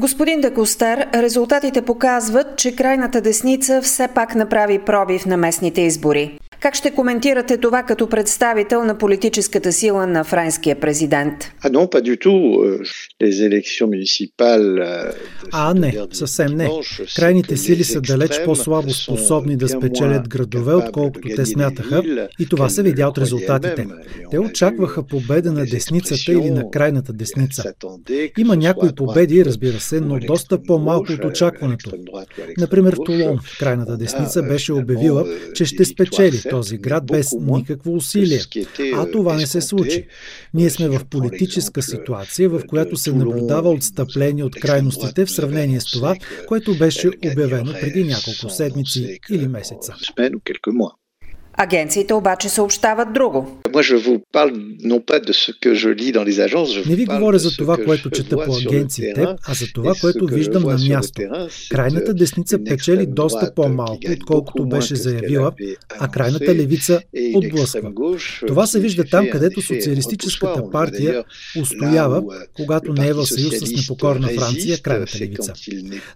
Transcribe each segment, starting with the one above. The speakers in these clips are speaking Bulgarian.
Господин Декостер, резултатите показват, че крайната десница все пак направи пробив на местните избори. Как ще коментирате това като представител на политическата сила на френския президент? А, non, pas du tout. Les élections municipales а, не, съвсем не. Крайните сили са далеч по-слабо способни да спечелят градове, отколкото те смятаха, и това се видя от резултатите. Те очакваха победа на десницата или на крайната десница. Има някои победи, разбира се, но доста по-малко от очакването. Например, в Тулон крайната десница беше обявила, че ще спечели този град без никакво усилие. А това не се случи. Ние сме в политическа ситуация, в която се наблюдава отстъпление от крайностите в сравнение с това, което беше обявено преди няколко седмици или месеца. Агенциите обаче съобщават друго. Не ви говоря за това, което чета по агенциите, а за това, което виждам на място. Крайната десница печели доста по-малко, отколкото беше заявила, а крайната левица отблъсква. Това се вижда там, където Социалистическата партия устоява, когато не е в съюз с непокорна Франция, крайната левица.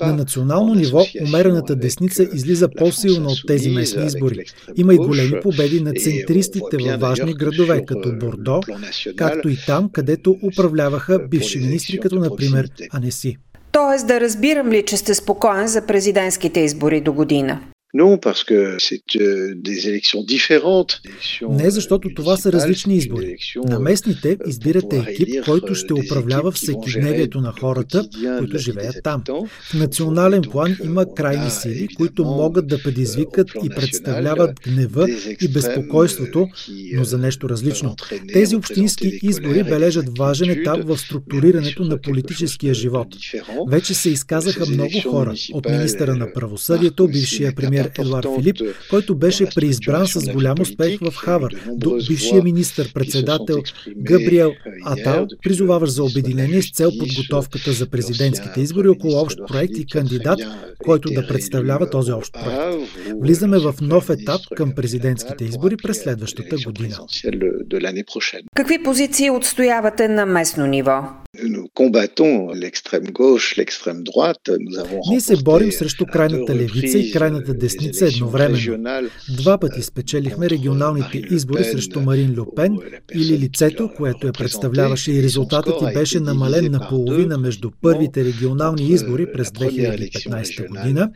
На национално ниво умерената десница излиза по-силно от тези местни избори. Има и големи победи на центристите във важни градове, като Бордо, както и там, където управляваха бивши министри, като например Анеси. Тоест да разбирам ли, че сте спокоен за президентските избори до година? Non, parce que c'est euh, des élections différentes. Не, защото това са различни избори. На местните избирате екип, който ще управлява всекидневието на хората, които живеят там. В национален план има крайни сили, които могат да предизвикат и представляват гнева и безпокойството, но за нещо различно. Тези общински избори бележат важен етап в структурирането на политическия живот. Вече се изказаха много хора, от министъра на правосъдието, бившия премьер премьер Едуард Филип, който беше преизбран с голям успех в Хавър, до бившия министър-председател Габриел Атал, призоваваш за обединение с цел подготовката за президентските избори около общ проект и кандидат, който да представлява този общ проект. Влизаме в нов етап към президентските избори през следващата година. Какви позиции отстоявате на местно ниво? Ние се борим срещу крайната левица и крайната десница едновременно. Два пъти спечелихме регионалните избори срещу Марин Люпен или лицето, което я представляваше и резултатът ти беше намален на половина между първите регионални избори през 2015 година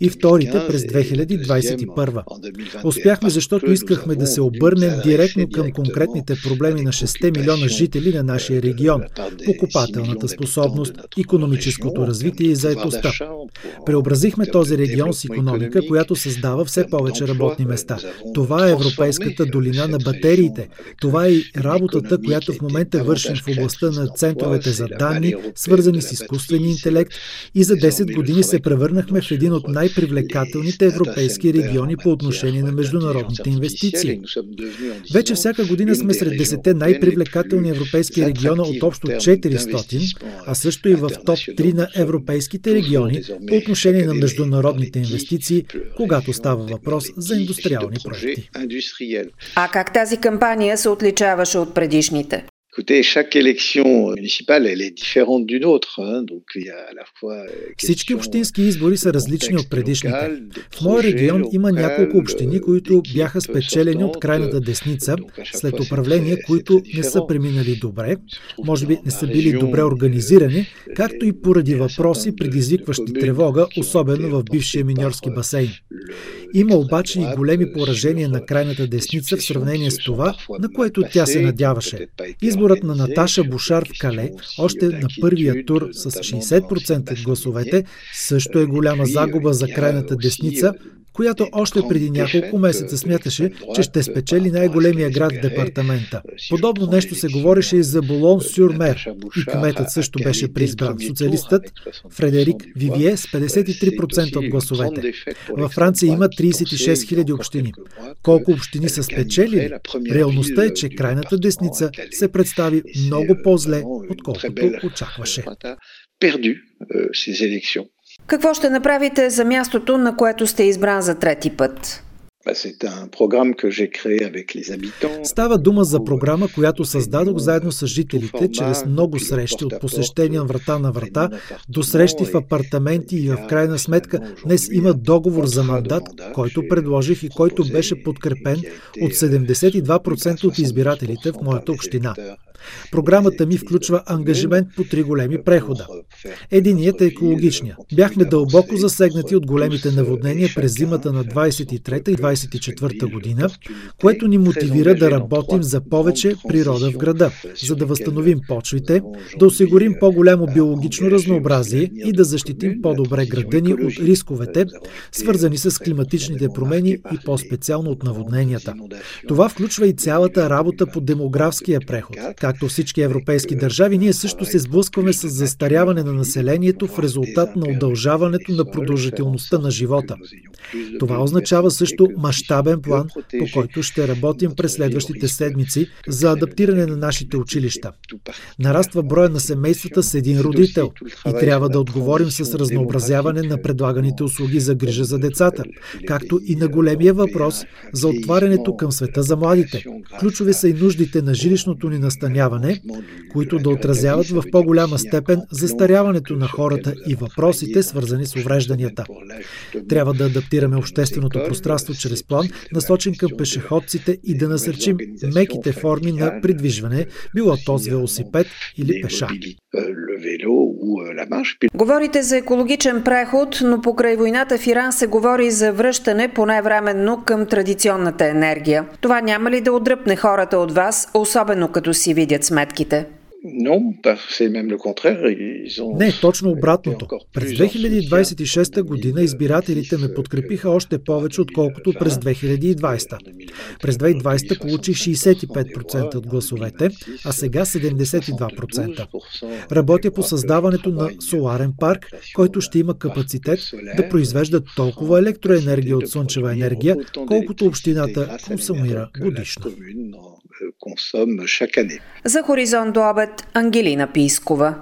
и вторите през 2021. Успяхме, защото искахме да се обърнем директно към конкретните проблеми на 6 милиона жители на нашия регион покупателната способност, економическото развитие и заетостта. Преобразихме този регион с економика, която създава все повече работни места. Това е Европейската долина на батериите. Това е и работата, която в момента вършим в областта на центровете за данни, свързани с изкуствения интелект и за 10 години се превърнахме в един от най-привлекателните европейски региони по отношение на международните инвестиции. Вече всяка година сме сред 10 най-привлекателни европейски региона от общо 4 400, а също и в топ 3 на европейските региони по отношение на международните инвестиции, когато става въпрос за индустриални проекти. А как тази кампания се отличаваше от предишните? Euh, Всички общински избори са различни от предишните. В моя регион има няколко общини, които бяха спечелени от крайната десница след управления, които не са преминали добре, може би не са били добре организирани, както и поради въпроси, предизвикващи тревога, особено в бившия миньорски басейн. Има обаче и големи поражения на крайната десница в сравнение с това, на което тя се надяваше. Изборът на Наташа Бушар в Кале, още на първия тур с 60% от гласовете, също е голяма загуба за крайната десница, която още преди няколко месеца смяташе, че ще спечели най-големия град в департамента. Подобно нещо се говореше и за Болон Сюрмер и кметът също беше преизбран. Социалистът Фредерик Вивие с 53% от гласовете. Във Франция има 36 000 общини. Колко общини са спечелили? Реалността е, че крайната десница се представи много по-зле, отколкото очакваше. Perdu euh, ces élections. Какво ще направите за мястото, на което сте избран за трети път? Става дума за програма, която създадох заедно с жителите, чрез много срещи от посещения врата на врата до срещи в апартаменти и в крайна сметка днес има договор за мандат, който предложих и който беше подкрепен от 72% от избирателите в моята община. Програмата ми включва ангажимент по три големи прехода. Единият е екологичния. Бяхме дълбоко засегнати от големите наводнения през зимата на 23 и 24 година, което ни мотивира да работим за повече природа в града, за да възстановим почвите, да осигурим по-голямо биологично разнообразие и да защитим по-добре града ни от рисковете, свързани с климатичните промени и по-специално от наводненията. Това включва и цялата работа по демографския преход, Както всички европейски държави, ние също се сблъскваме с застаряване на населението в резултат на удължаването на продължителността на живота. Това означава също мащабен план, по който ще работим през следващите седмици за адаптиране на нашите училища. Нараства броя на семействата с един родител и трябва да отговорим с разнообразяване на предлаганите услуги за грижа за децата, както и на големия въпрос за отварянето към света за младите. Ключови са и нуждите на жилищното ни настаняване настаняване, които да отразяват в по-голяма степен застаряването на хората и въпросите, свързани с уврежданията. Трябва да адаптираме общественото пространство чрез план, насочен към пешеходците и да насърчим меките форми на придвижване, било то с велосипед или пеша. Говорите за екологичен преход, но покрай войната в Иран се говори за връщане поне временно към традиционната енергия. Това няма ли да отдръпне хората от вас, особено като си видят сметките? Не, точно обратното. През 2026 година избирателите ме подкрепиха още повече, отколкото през 2020. През 2020 получих 65% от гласовете, а сега 72%. Работя по създаването на соларен парк, който ще има капацитет да произвежда толкова електроенергия от слънчева енергия, колкото общината консумира годишно consomme chaque année. За Хоризонт до обед Ангелина Пискова.